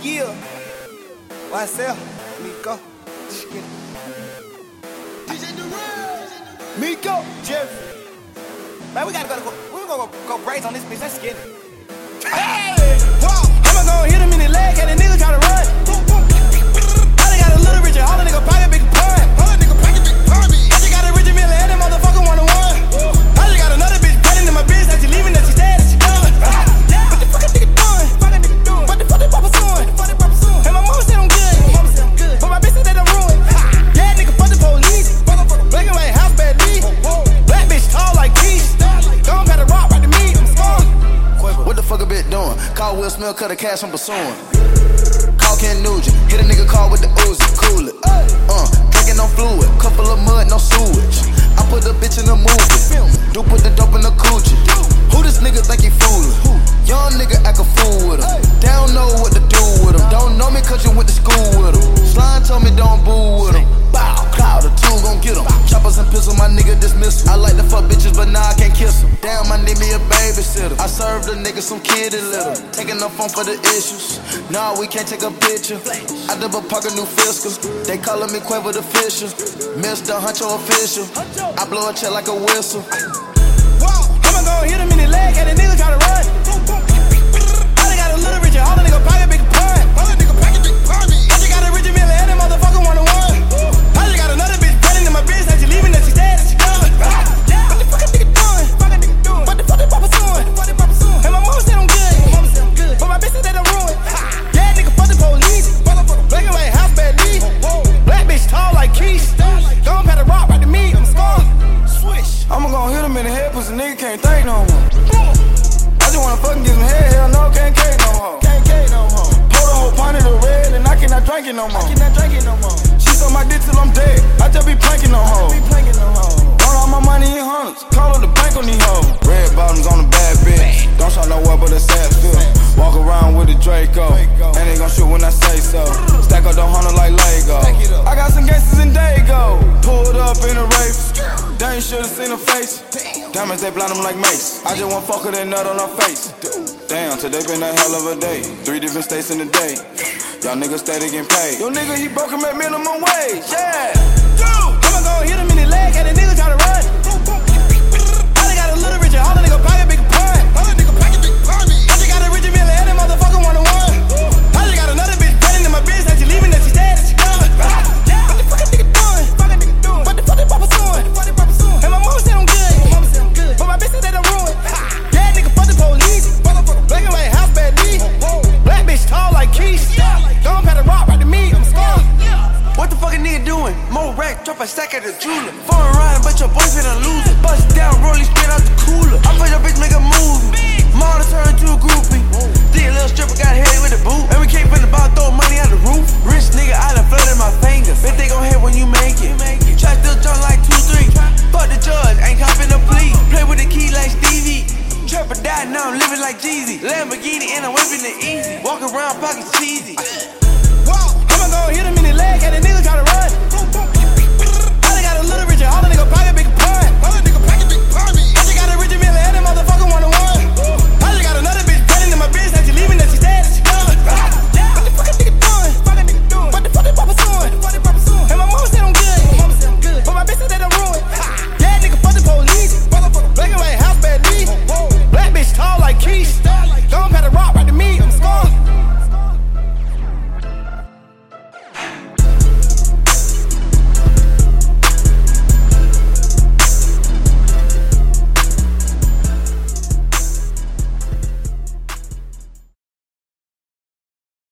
Yeah. YSL. Miko. DJ Miko. Jeff. Man, we gotta go. go we gonna go, go braids on this bitch. Let's get it. Hey! Whoa! I'ma go hit him in the Will cut a cash, I'm pursuing. Call Ken Nugent, hit a nigga I served nigga some kid and little. Taking the phone for the issues. Nah, we can't take a picture. I double a new fiscal. They calling me Quavo the Fisher. Mr. Huncho official. I blow a check like a whistle. Whoa, I'ma go hit him in the leg, and the nigga try to run. Pussy nigga can't think no more. I just wanna fucking get some head, hell no, can't cake no they gon' shoot when I say so. Stack up the hundred like Lego. I got some gangsters in Dago, pulled up in a. They ain't should've seen her face. Diamonds, they blind them like mace. I just want fuck her, that nut on her face. Damn, today been a hell of a day. Three different states in a day. Y'all niggas steady getting paid. Yo, nigga, he broke him at minimum wage. Yeah. I'ma go hit him in the leg, and the nigga try to Drop a stack at the jeweler. Foreign riding, but your boyfriend a loser. Bust down, rolling straight out the cooler. I put your bitch make a movie. Model turn to a groupie. Did a little stripper, got head with the boot. And we came from the bottom, throw money out the roof. Rich nigga, I done flooded my fingers. Bet they gon' hate when you make it. Try still jump like 2 3. Fuck the judge, ain't copping a plea. Play with the key like Stevie. Trapper died, now I'm living like Jeezy. Lamborghini and I'm whipping it easy. Walk around pockets cheesy. Whoa, I'ma go hit him in the leg, and the nigga to run.